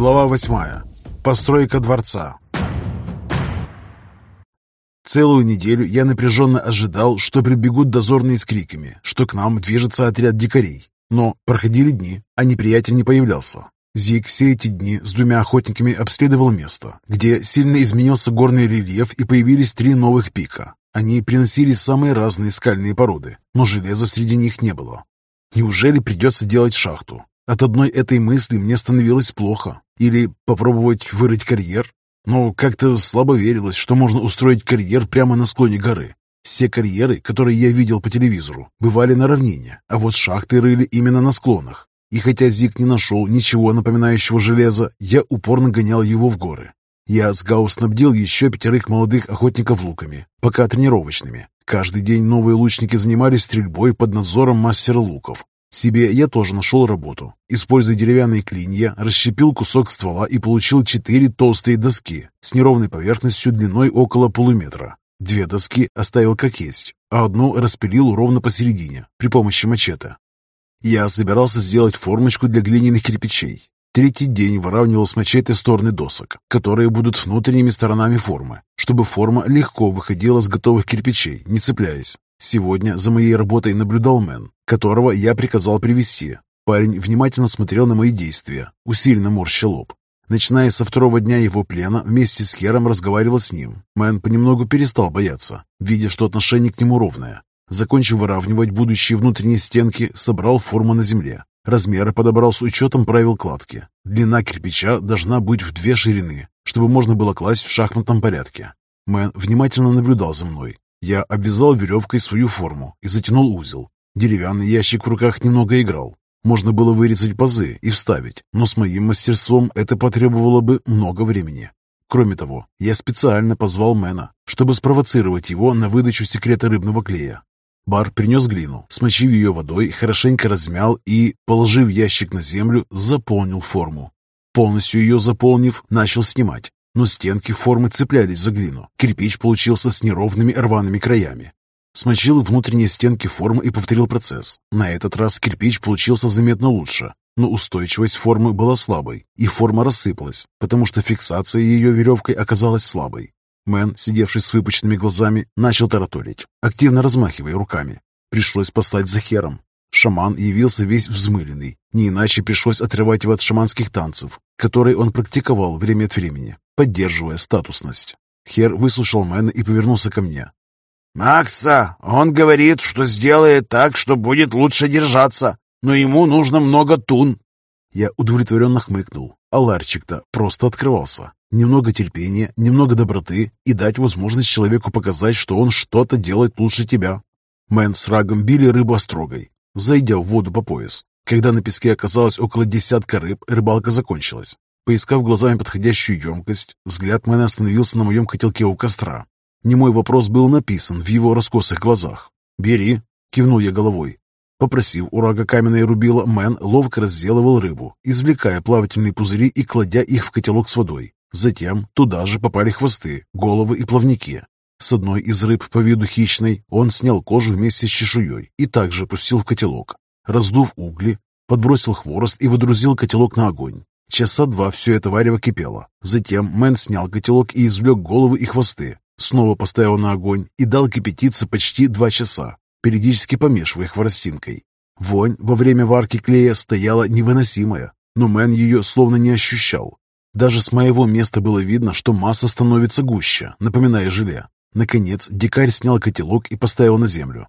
Глава 8. Постройка дворца. Целую неделю я напряженно ожидал, что прибегут дозорные с криками, что к нам движется отряд дикарей. Но проходили дни, а неприятель не появлялся. Зиг все эти дни с двумя охотниками обследовал место, где сильно изменился горный рельеф и появились три новых пика. Они приносили самые разные скальные породы, но железа среди них не было. Неужели придется делать шахту? От одной этой мысли мне становилось плохо. Или попробовать вырыть карьер? Но как-то слабо верилось, что можно устроить карьер прямо на склоне горы. Все карьеры, которые я видел по телевизору, бывали на равнине, а вот шахты рыли именно на склонах. И хотя Зик не нашел ничего напоминающего железа, я упорно гонял его в горы. Я с Гау снабдил еще пятерых молодых охотников луками, пока тренировочными. Каждый день новые лучники занимались стрельбой под надзором мастера луков, себе я тоже нашел работу. Используя деревянные клинья, расщепил кусок ствола и получил четыре толстые доски с неровной поверхностью длиной около полуметра. Две доски оставил как есть, а одну распилил ровно посередине при помощи мачете. Я собирался сделать формочку для глиняных кирпичей. Третий день выравнивал с мачете стороны досок, которые будут внутренними сторонами формы, чтобы форма легко выходила с готовых кирпичей, не цепляясь. Сегодня за моей работой наблюдал Мэн, которого я приказал привести. Парень внимательно смотрел на мои действия, усиленно морща лоб. Начиная со второго дня его плена, вместе с Хером разговаривал с ним. Мэн понемногу перестал бояться, видя, что отношение к нему ровное. Закончив выравнивать будущие внутренние стенки, собрал форму на земле. Размеры подобрал с учетом правил кладки. Длина кирпича должна быть в две ширины, чтобы можно было класть в шахматном порядке. Мэн внимательно наблюдал за мной, я обвязал веревкой свою форму и затянул узел. Деревянный ящик в руках немного играл. Можно было вырезать пазы и вставить, но с моим мастерством это потребовало бы много времени. Кроме того, я специально позвал Мэна, чтобы спровоцировать его на выдачу секрета рыбного клея. Бар принес глину, смочив ее водой, хорошенько размял и, положив ящик на землю, заполнил форму. Полностью ее заполнив, начал снимать но стенки формы цеплялись за глину. Кирпич получился с неровными рваными краями. Смочил внутренние стенки формы и повторил процесс. На этот раз кирпич получился заметно лучше, но устойчивость формы была слабой, и форма рассыпалась, потому что фиксация ее веревкой оказалась слабой. Мэн, сидевший с выпученными глазами, начал тараторить, активно размахивая руками. Пришлось послать за Хером. Шаман явился весь взмыленный, не иначе пришлось отрывать его от шаманских танцев, которые он практиковал время от времени, поддерживая статусность. Хер выслушал Мэна и повернулся ко мне. «Макса, он говорит, что сделает так, что будет лучше держаться, но ему нужно много тун». Я удовлетворенно хмыкнул, а ларчик-то просто открывался. Немного терпения, немного доброты и дать возможность человеку показать, что он что-то делает лучше тебя. Мэн с Рагом били рыбу острогой, зайдя в воду по пояс. Когда на песке оказалось около десятка рыб, рыбалка закончилась. Поискав глазами подходящую емкость, взгляд Мэна остановился на моем котелке у костра. Немой вопрос был написан в его раскосых глазах. «Бери», — кивнул я головой. Попросив у Рага каменное рубило, Мэн ловко разделывал рыбу, извлекая плавательные пузыри и кладя их в котелок с водой. Затем туда же попали хвосты, головы и плавники. С одной из рыб по виду хищной он снял кожу вместе с чешуей и также опустил в котелок. Раздув угли, подбросил хворост и водрузил котелок на огонь. Часа два все это варево кипело. Затем Мэн снял котелок и извлек головы и хвосты. Снова поставил на огонь и дал кипятиться почти два часа, периодически помешивая хворостинкой. Вонь во время варки клея стояла невыносимая, но Мэн ее словно не ощущал. Даже с моего места было видно, что масса становится гуще, напоминая желе. Наконец, дикарь снял котелок и поставил на землю.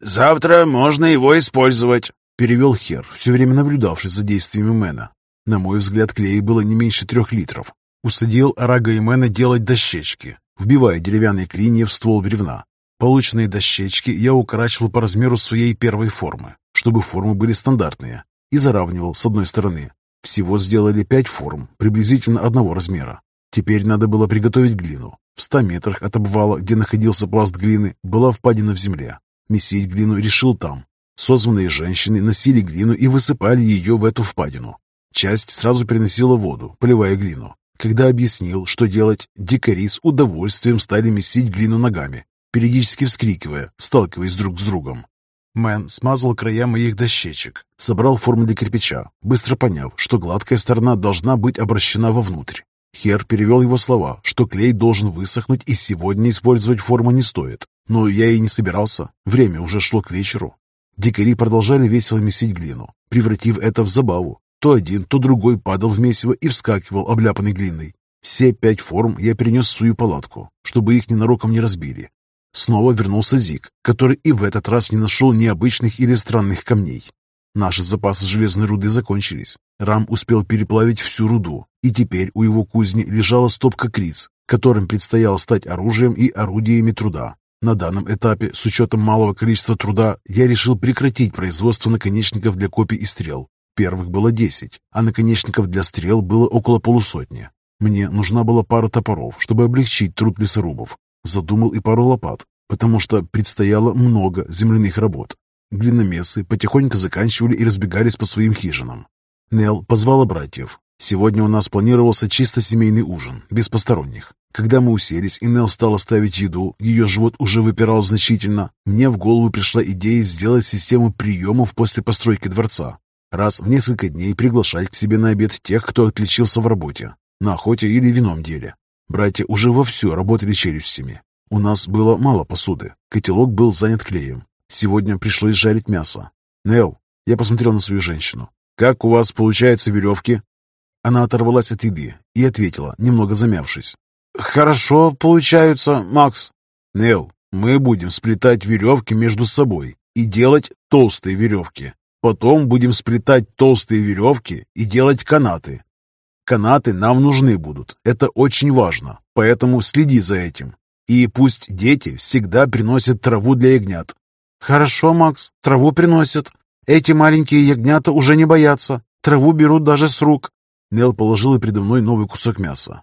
«Завтра можно его использовать», — перевел Хер, все время наблюдавший за действиями Мэна. На мой взгляд, клея было не меньше трех литров. Усадил Арага и Мэна делать дощечки, вбивая деревянные клинья в ствол бревна. Полученные дощечки я укорачивал по размеру своей первой формы, чтобы формы были стандартные, и заравнивал с одной стороны. Всего сделали пять форм, приблизительно одного размера. Теперь надо было приготовить глину. В ста метрах от обвала, где находился пласт глины, была впадина в земле. Месить глину решил там. Созванные женщины носили глину и высыпали ее в эту впадину. Часть сразу переносила воду, поливая глину. Когда объяснил, что делать, дикари с удовольствием стали месить глину ногами, периодически вскрикивая, сталкиваясь друг с другом. Мэн смазал края моих дощечек, собрал форму для кирпича, быстро поняв, что гладкая сторона должна быть обращена вовнутрь. Хер перевел его слова, что клей должен высохнуть и сегодня использовать форму не стоит. Но я и не собирался, время уже шло к вечеру. Дикари продолжали весело месить глину, превратив это в забаву. То один, то другой падал в месиво и вскакивал, обляпанный глиной. Все пять форм я перенес в свою палатку, чтобы их ненароком не разбили. Снова вернулся Зик, который и в этот раз не нашел необычных или странных камней. Наши запасы железной руды закончились. Рам успел переплавить всю руду, и теперь у его кузни лежала стопка криц, которым предстояло стать оружием и орудиями труда. На данном этапе, с учетом малого количества труда, я решил прекратить производство наконечников для копий и стрел. Первых было десять, а наконечников для стрел было около полусотни. Мне нужна была пара топоров, чтобы облегчить труд лесорубов, Задумал и пару лопат, потому что предстояло много земляных работ. Глиномесы потихоньку заканчивали и разбегались по своим хижинам. Нел позвала братьев. Сегодня у нас планировался чисто семейный ужин, без посторонних. Когда мы уселись и Нел стала ставить еду, ее живот уже выпирал значительно, мне в голову пришла идея сделать систему приемов после постройки дворца. Раз в несколько дней приглашать к себе на обед тех, кто отличился в работе, на охоте или вином деле. Братья уже вовсю работали челюстями. У нас было мало посуды. Котелок был занят клеем. Сегодня пришлось жарить мясо. Нел, я посмотрел на свою женщину. «Как у вас получаются веревки?» Она оторвалась от еды и ответила, немного замявшись. «Хорошо получаются, Макс». «Нел, мы будем сплетать веревки между собой и делать толстые веревки. Потом будем сплетать толстые веревки и делать канаты. Канаты нам нужны будут, это очень важно, поэтому следи за этим. И пусть дети всегда приносят траву для ягнят. Хорошо, Макс, траву приносят. Эти маленькие ягнята уже не боятся, траву берут даже с рук. Нел положила передо мной новый кусок мяса.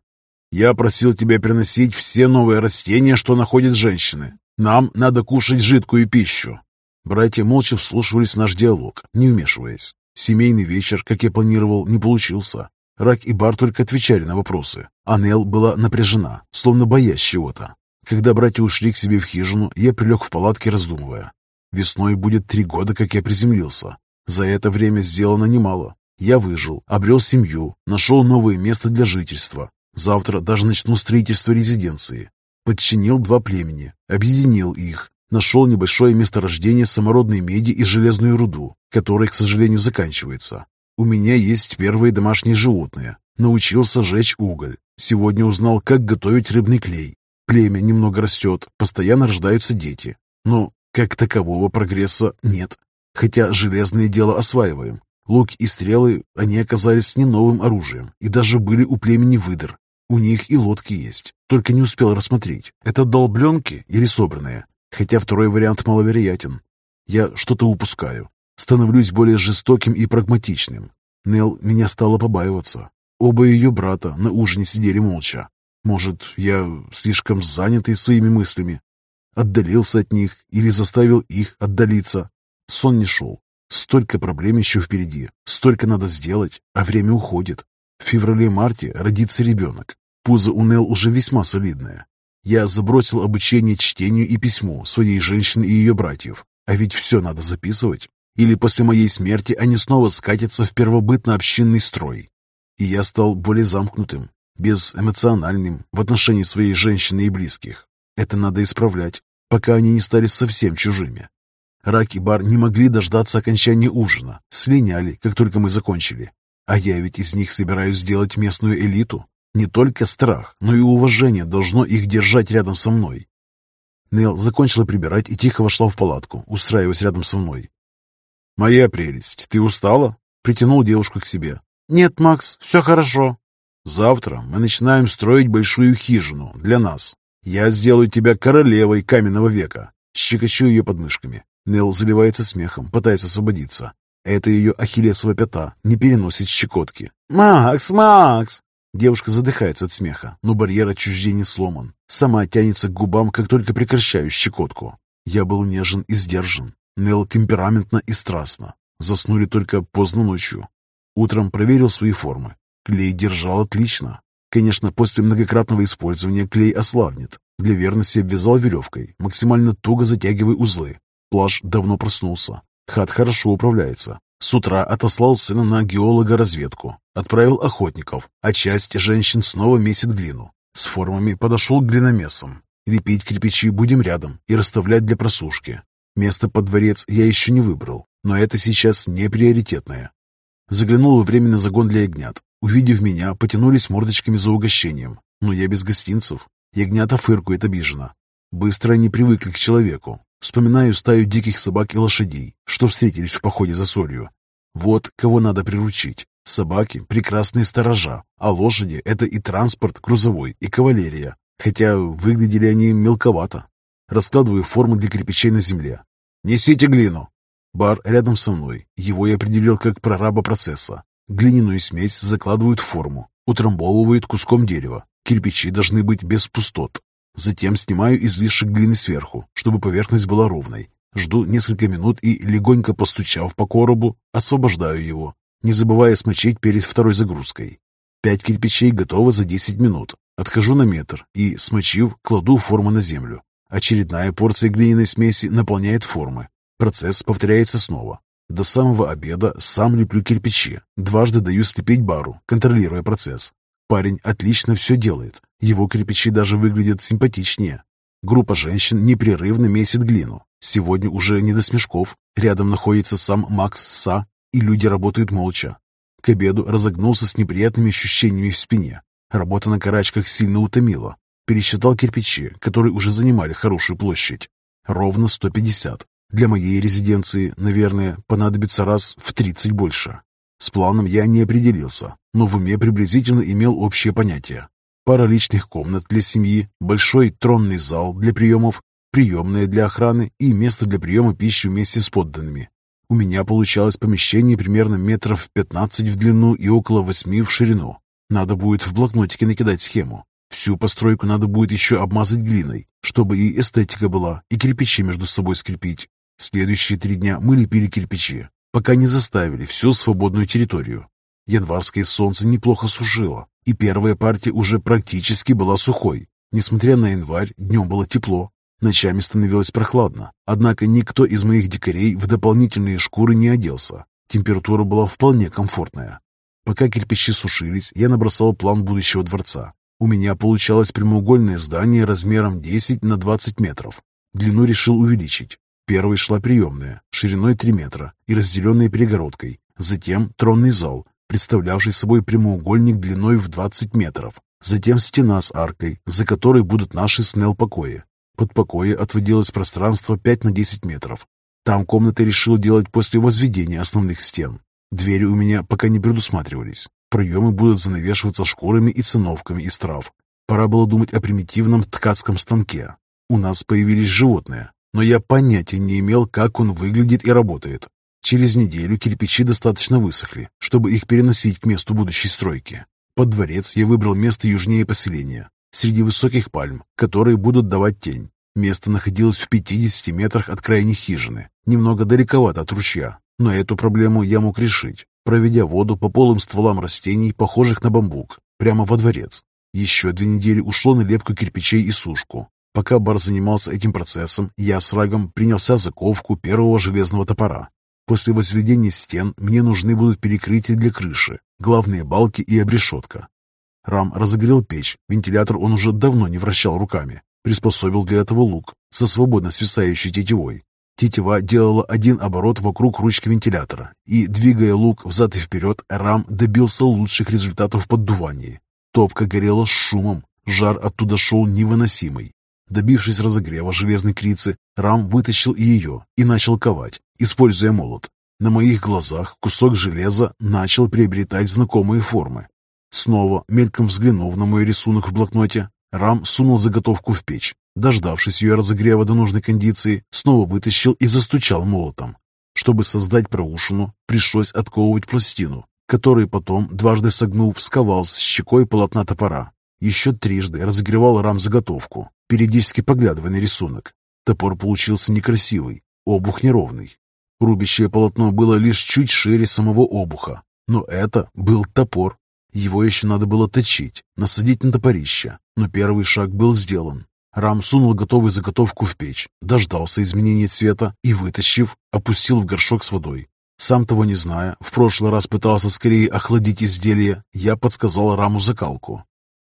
«Я просил тебя приносить все новые растения, что находят женщины. Нам надо кушать жидкую пищу». Братья молча вслушивались в наш диалог, не вмешиваясь. Семейный вечер, как я планировал, не получился. Рак и Бар только отвечали на вопросы, а Нел была напряжена, словно боясь чего-то. Когда братья ушли к себе в хижину, я прилег в палатке, раздумывая. Весной будет три года, как я приземлился. За это время сделано немало. Я выжил, обрел семью, нашел новое место для жительства. Завтра даже начну строительство резиденции. Подчинил два племени, объединил их, нашел небольшое месторождение самородной меди и железную руду, которое, к сожалению, заканчивается. У меня есть первые домашние животные. Научился жечь уголь. Сегодня узнал, как готовить рыбный клей. Племя немного растет, постоянно рождаются дети. Но как такового прогресса нет. Хотя железное дело осваиваем. Лук и стрелы, они оказались не новым оружием и даже были у племени выдр. У них и лодки есть, только не успел рассмотреть. Это долбленки или собранные? Хотя второй вариант маловероятен. Я что-то упускаю. Становлюсь более жестоким и прагматичным. Нел меня стала побаиваться. Оба ее брата на ужине сидели молча. Может, я слишком занятый своими мыслями? Отдалился от них или заставил их отдалиться? Сон не шел. Столько проблем еще впереди, столько надо сделать, а время уходит. В феврале-марте родится ребенок. Пузо у Нел уже весьма солидное. Я забросил обучение чтению и письму своей женщины и ее братьев. А ведь все надо записывать. Или после моей смерти они снова скатятся в первобытно-общинный строй. И я стал более замкнутым, безэмоциональным в отношении своей женщины и близких. Это надо исправлять, пока они не стали совсем чужими. Рак и Бар не могли дождаться окончания ужина, слиняли, как только мы закончили. А я ведь из них собираюсь сделать местную элиту. Не только страх, но и уважение должно их держать рядом со мной. Нел закончила прибирать и тихо вошла в палатку, устраиваясь рядом со мной. «Моя прелесть, ты устала?» Притянул девушку к себе. «Нет, Макс, все хорошо». «Завтра мы начинаем строить большую хижину для нас. Я сделаю тебя королевой каменного века». Щекочу ее подмышками. Нел заливается смехом, пытаясь освободиться. Это ее ахиллесова пята, не переносит щекотки. «Макс, Макс!» Девушка задыхается от смеха, но барьер отчуждения сломан. Сама тянется к губам, как только прекращаю щекотку. Я был нежен и сдержан, Нелл темпераментно и страстно. Заснули только поздно ночью. Утром проверил свои формы. Клей держал отлично. Конечно, после многократного использования клей ослабнет. Для верности обвязал веревкой, максимально туго затягивая узлы. Плаж давно проснулся. Хат хорошо управляется. С утра отослал сына на геолога-разведку. Отправил охотников, а часть женщин снова месит глину. С формами подошел к глиномесам. Лепить кирпичи будем рядом и расставлять для просушки. Место под дворец я еще не выбрал, но это сейчас не приоритетное. Заглянул во временный загон для ягнят. Увидев меня, потянулись мордочками за угощением. Но я без гостинцев. Ягнята фыркают обиженно. Быстро они привыкли к человеку. Вспоминаю стаю диких собак и лошадей, что встретились в походе за солью. Вот кого надо приручить. Собаки – прекрасные сторожа, а лошади – это и транспорт грузовой, и кавалерия. Хотя выглядели они мелковато. Раскладываю форму для кирпичей на земле. «Несите глину!» Бар рядом со мной. Его я определил как прораба процесса. Глиняную смесь закладывают в форму, утрамбовывают куском дерева. Кирпичи должны быть без пустот. Затем снимаю излишек глины сверху, чтобы поверхность была ровной. Жду несколько минут и, легонько постучав по коробу, освобождаю его, не забывая смочить перед второй загрузкой. Пять кирпичей готовы за 10 минут. Отхожу на метр и, смочив, кладу форму на землю. Очередная порция глиняной смеси наполняет формы. Процесс повторяется снова. До самого обеда сам леплю кирпичи. Дважды даю слепить бару, контролируя процесс. Парень отлично все делает. Его кирпичи даже выглядят симпатичнее. Группа женщин непрерывно месит глину. Сегодня уже не до смешков. Рядом находится сам Макс Са, и люди работают молча. К обеду разогнулся с неприятными ощущениями в спине. Работа на карачках сильно утомила. Пересчитал кирпичи, которые уже занимали хорошую площадь. Ровно 150. Для моей резиденции, наверное, понадобится раз в 30 больше. С планом я не определился, но в уме приблизительно имел общее понятие. Пара личных комнат для семьи, большой тронный зал для приемов, приемная для охраны и место для приема пищи вместе с подданными. У меня получалось помещение примерно метров 15 в длину и около 8 в ширину. Надо будет в блокнотике накидать схему. Всю постройку надо будет еще обмазать глиной, чтобы и эстетика была, и кирпичи между собой скрепить. Следующие три дня мы лепили кирпичи, пока не заставили всю свободную территорию. Январское солнце неплохо сушило, и первая партия уже практически была сухой. Несмотря на январь, днем было тепло, ночами становилось прохладно. Однако никто из моих дикарей в дополнительные шкуры не оделся. Температура была вполне комфортная. Пока кирпичи сушились, я набросал план будущего дворца. У меня получалось прямоугольное здание размером 10 на 20 метров. Длину решил увеличить. Первой шла приемная, шириной 3 метра и разделенная перегородкой. Затем тронный зал, представлявший собой прямоугольник длиной в 20 метров. Затем стена с аркой, за которой будут наши снел-покои. Под покои отводилось пространство 5 на 10 метров. Там комнаты решил делать после возведения основных стен. Двери у меня пока не предусматривались. Проемы будут занавешиваться шкурами и циновками из трав. Пора было думать о примитивном ткацком станке. У нас появились животные, но я понятия не имел, как он выглядит и работает. Через неделю кирпичи достаточно высохли, чтобы их переносить к месту будущей стройки. Под дворец я выбрал место южнее поселения, среди высоких пальм, которые будут давать тень. Место находилось в 50 метрах от крайней хижины, немного далековато от ручья, но эту проблему я мог решить, проведя воду по полым стволам растений, похожих на бамбук, прямо во дворец. Еще две недели ушло на лепку кирпичей и сушку, Пока Бар занимался этим процессом, я с Рагом принялся за ковку первого железного топора. После возведения стен мне нужны будут перекрытия для крыши, главные балки и обрешетка. Рам разогрел печь, вентилятор он уже давно не вращал руками. Приспособил для этого лук со свободно свисающей тетивой. Тетива делала один оборот вокруг ручки вентилятора, и, двигая лук взад и вперед, Рам добился лучших результатов в поддувании. Топка горела с шумом, жар оттуда шел невыносимый. Добившись разогрева железной крицы, Рам вытащил ее и начал ковать, используя молот. На моих глазах кусок железа начал приобретать знакомые формы. Снова, мельком взглянув на мой рисунок в блокноте, Рам сунул заготовку в печь. Дождавшись ее разогрева до нужной кондиции, снова вытащил и застучал молотом. Чтобы создать проушину, пришлось отковывать пластину, которую потом, дважды согнув, сковал с щекой полотна топора. Еще трижды разогревал Рам заготовку, периодически поглядывая на рисунок. Топор получился некрасивый, обух неровный. Рубящее полотно было лишь чуть шире самого обуха, но это был топор. Его еще надо было точить, насадить на топорище, но первый шаг был сделан. Рам сунул готовую заготовку в печь, дождался изменения цвета и, вытащив, опустил в горшок с водой. Сам того не зная, в прошлый раз пытался скорее охладить изделие, я подсказал Раму закалку.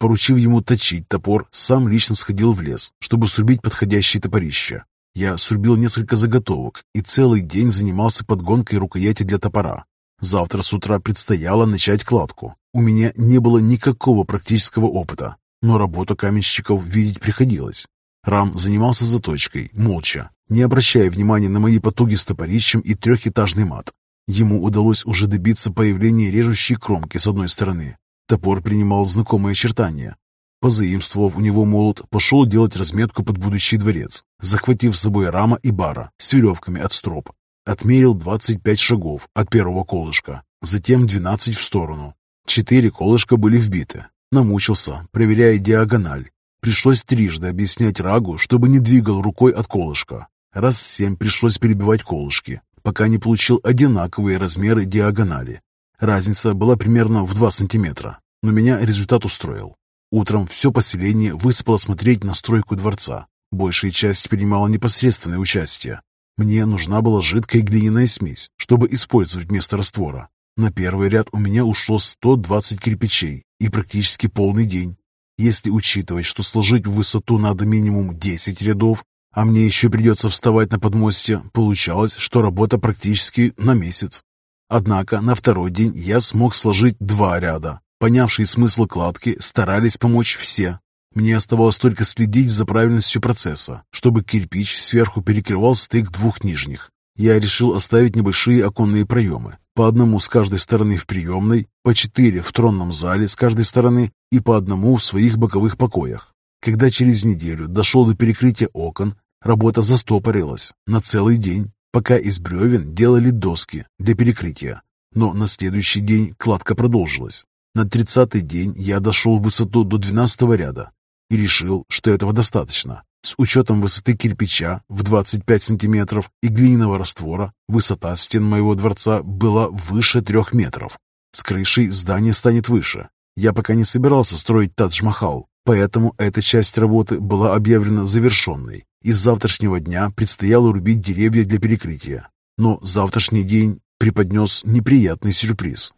Поручив ему точить топор, сам лично сходил в лес, чтобы срубить подходящее топорище. Я срубил несколько заготовок и целый день занимался подгонкой рукояти для топора. Завтра с утра предстояло начать кладку. У меня не было никакого практического опыта, но работу каменщиков видеть приходилось. Рам занимался заточкой, молча, не обращая внимания на мои потуги с топорищем и трехэтажный мат. Ему удалось уже добиться появления режущей кромки с одной стороны. Топор принимал знакомые очертания. Позаимствовав у него молот, пошел делать разметку под будущий дворец, захватив с собой рама и бара с веревками от строп. Отмерил 25 шагов от первого колышка, затем 12 в сторону. Четыре колышка были вбиты, Намучился, проверяя диагональ. Пришлось трижды объяснять Рагу, чтобы не двигал рукой от колышка. Раз семь пришлось перебивать колышки, пока не получил одинаковые размеры диагонали. Разница была примерно в 2 сантиметра, но меня результат устроил. Утром все поселение высыпало смотреть на стройку дворца. Большая часть принимала непосредственное участие. Мне нужна была жидкая глиняная смесь, чтобы использовать вместо раствора. На первый ряд у меня ушло 120 кирпичей и практически полный день. Если учитывать, что сложить в высоту надо минимум 10 рядов, а мне еще придется вставать на подмостье, получалось, что работа практически на месяц. Однако на второй день я смог сложить два ряда. Понявшие смысл кладки старались помочь все. Мне оставалось только следить за правильностью процесса, чтобы кирпич сверху перекрывал стык двух нижних. Я решил оставить небольшие оконные проемы, по одному с каждой стороны в приемной, по четыре в тронном зале с каждой стороны и по одному в своих боковых покоях. Когда через неделю дошел до перекрытия окон, работа застопорилась на целый день, пока из бревен делали доски для перекрытия. Но на следующий день кладка продолжилась. На тридцатый день я дошел в высоту до двенадцатого ряда и решил, что этого достаточно. С учетом высоты кирпича в 25 сантиметров и глиняного раствора, высота стен моего дворца была выше трех метров. С крышей здание станет выше. Я пока не собирался строить Тадж-Махал, поэтому эта часть работы была объявлена завершенной, и с завтрашнего дня предстояло рубить деревья для перекрытия. Но завтрашний день преподнес неприятный сюрприз.